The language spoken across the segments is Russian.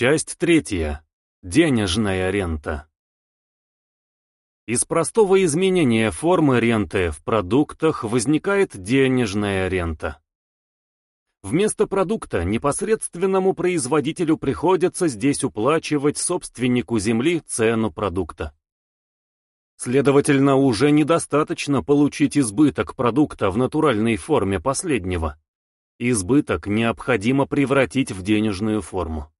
Часть третья. Денежная рента. Из простого изменения формы ренты в продуктах возникает денежная рента. Вместо продукта непосредственному производителю приходится здесь уплачивать собственнику земли цену продукта. Следовательно, уже недостаточно получить избыток продукта в натуральной форме последнего. Избыток необходимо превратить в денежную форму.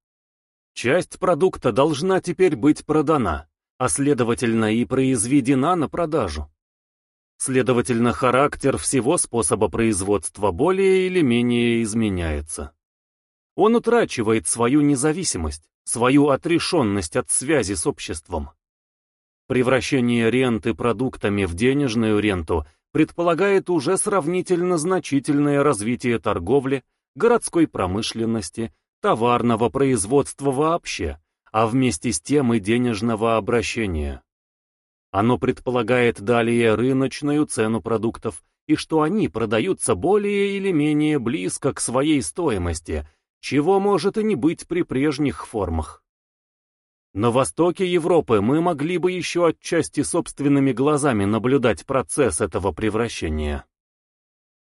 Часть продукта должна теперь быть продана, а следовательно и произведена на продажу. Следовательно, характер всего способа производства более или менее изменяется. Он утрачивает свою независимость, свою отрешенность от связи с обществом. Превращение ренты продуктами в денежную ренту предполагает уже сравнительно значительное развитие торговли, городской промышленности, товарного производства вообще, а вместе с тем и денежного обращения. Оно предполагает далее рыночную цену продуктов и что они продаются более или менее близко к своей стоимости, чего может и не быть при прежних формах. На востоке Европы мы могли бы еще отчасти собственными глазами наблюдать процесс этого превращения.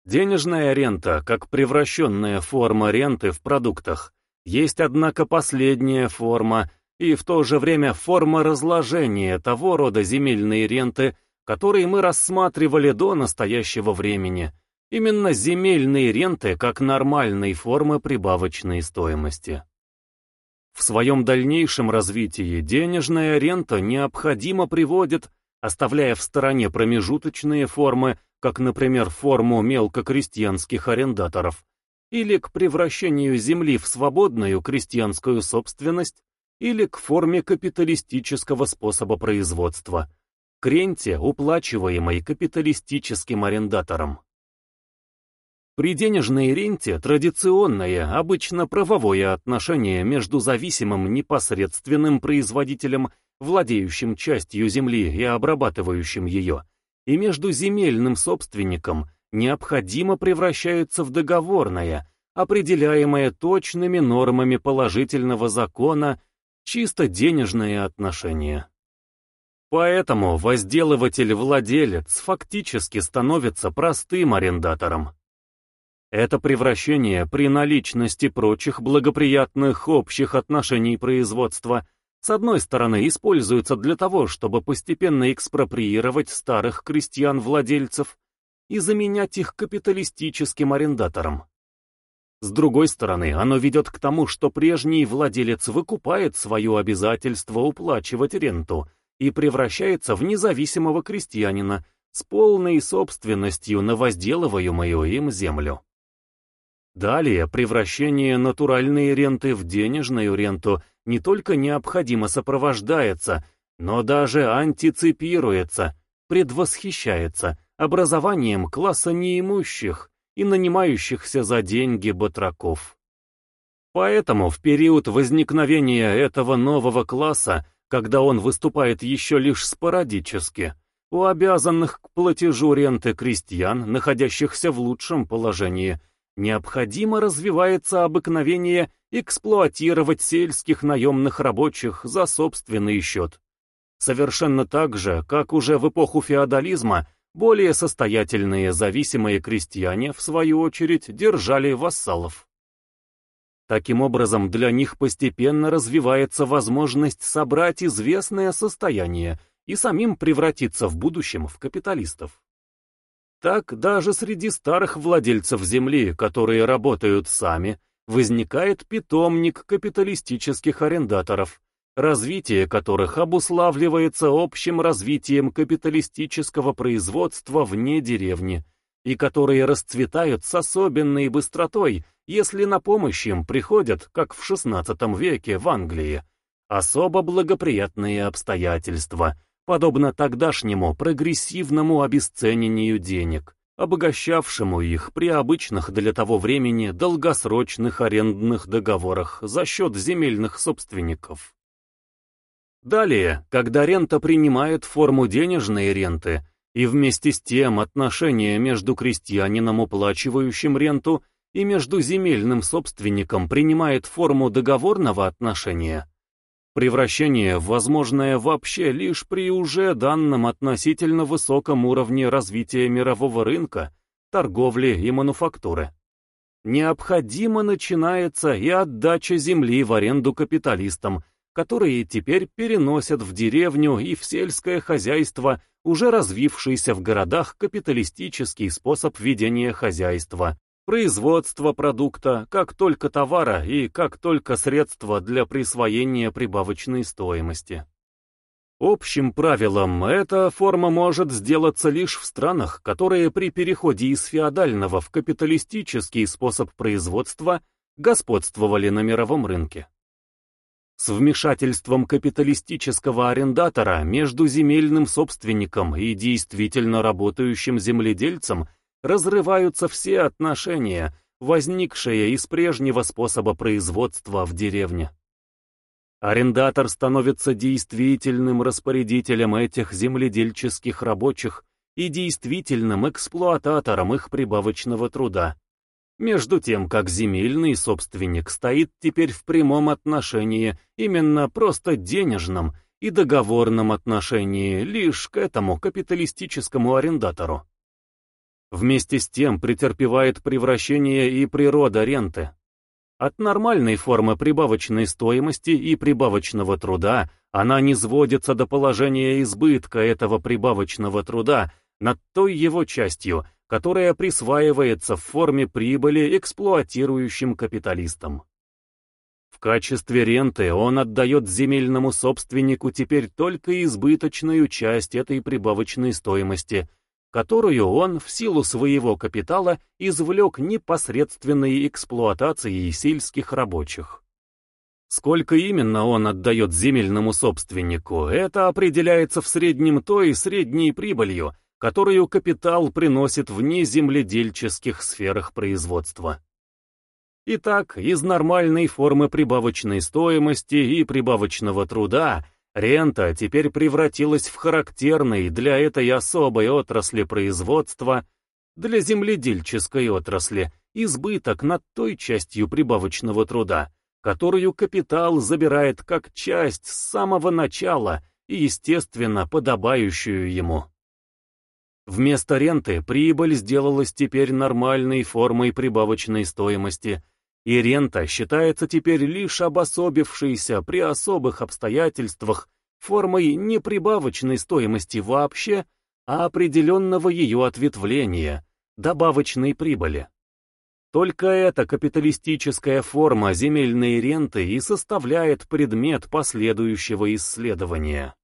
Денежная рента, как превращенная форма ренты в продуктах, есть, однако, последняя форма и в то же время форма разложения того рода земельной ренты, которые мы рассматривали до настоящего времени, именно земельные ренты как нормальной формы прибавочной стоимости. В своем дальнейшем развитии денежная рента необходимо приводит, оставляя в стороне промежуточные формы, как, например, форму мелкокрестьянских арендаторов, или к превращению земли в свободную крестьянскую собственность, или к форме капиталистического способа производства, к ренте, уплачиваемой капиталистическим арендатором. При денежной ренте традиционное, обычно правовое отношение между зависимым непосредственным производителем, владеющим частью земли и обрабатывающим ее, и между земельным собственником, необходимо превращается в договорное, определяемое точными нормами положительного закона, чисто денежное отношение. Поэтому возделыватель-владелец фактически становится простым арендатором. Это превращение при наличности прочих благоприятных общих отношений производства с одной стороны используется для того, чтобы постепенно экспроприировать старых крестьян-владельцев, и заменять их капиталистическим арендатором. С другой стороны, оно ведет к тому, что прежний владелец выкупает свое обязательство уплачивать ренту и превращается в независимого крестьянина с полной собственностью на возделываемую им землю. Далее, превращение натуральной ренты в денежную ренту не только необходимо сопровождается, но даже антиципируется, предвосхищается, образованием класса неимущих и нанимающихся за деньги батраков. Поэтому в период возникновения этого нового класса, когда он выступает еще лишь спорадически, у обязанных к платежу ренты крестьян, находящихся в лучшем положении, необходимо развивается обыкновение эксплуатировать сельских наемных рабочих за собственный счет. Совершенно так же, как уже в эпоху феодализма более состоятельные зависимые крестьяне, в свою очередь, держали вассалов. Таким образом, для них постепенно развивается возможность собрать известное состояние и самим превратиться в будущем в капиталистов. Так даже среди старых владельцев земли, которые работают сами, возникает питомник капиталистических арендаторов, развитие которых обуславливается общим развитием капиталистического производства вне деревни, и которые расцветают с особенной быстротой, если на помощь им приходят, как в XVI веке в Англии, особо благоприятные обстоятельства, подобно тогдашнему прогрессивному обесценению денег, обогащавшему их при обычных для того времени долгосрочных арендных договорах за счет земельных собственников. Далее, когда рента принимает форму денежной ренты, и вместе с тем отношения между крестьянином, уплачивающим ренту, и между земельным собственником принимает форму договорного отношения, превращение возможное вообще лишь при уже данном относительно высоком уровне развития мирового рынка, торговли и мануфактуры. Необходимо начинается и отдача земли в аренду капиталистам – которые теперь переносят в деревню и в сельское хозяйство уже развившийся в городах капиталистический способ ведения хозяйства, производства продукта как только товара и как только средства для присвоения прибавочной стоимости. Общим правилом эта форма может сделаться лишь в странах, которые при переходе из феодального в капиталистический способ производства господствовали на мировом рынке. С вмешательством капиталистического арендатора между земельным собственником и действительно работающим земледельцем разрываются все отношения, возникшие из прежнего способа производства в деревне. Арендатор становится действительным распорядителем этих земледельческих рабочих и действительным эксплуататором их прибавочного труда. Между тем, как земельный собственник стоит теперь в прямом отношении, именно просто денежном и договорном отношении лишь к этому капиталистическому арендатору. Вместе с тем претерпевает превращение и природа ренты. От нормальной формы прибавочной стоимости и прибавочного труда она не сводится до положения избытка этого прибавочного труда над той его частью, которая присваивается в форме прибыли эксплуатирующим капиталистам. В качестве ренты он отдает земельному собственнику теперь только избыточную часть этой прибавочной стоимости, которую он в силу своего капитала извлек непосредственной эксплуатацией сельских рабочих. Сколько именно он отдает земельному собственнику, это определяется в среднем той средней прибылью, которую капитал приносит вне земледельческих сферах производства. Итак, из нормальной формы прибавочной стоимости и прибавочного труда рента теперь превратилась в характерный для этой особой отрасли производства, для земледельческой отрасли, избыток над той частью прибавочного труда, которую капитал забирает как часть с самого начала и, естественно, подобающую ему. Вместо ренты прибыль сделалась теперь нормальной формой прибавочной стоимости, и рента считается теперь лишь обособившейся при особых обстоятельствах формой не прибавочной стоимости вообще, а определенного ее ответвления, добавочной прибыли. Только эта капиталистическая форма земельной ренты и составляет предмет последующего исследования.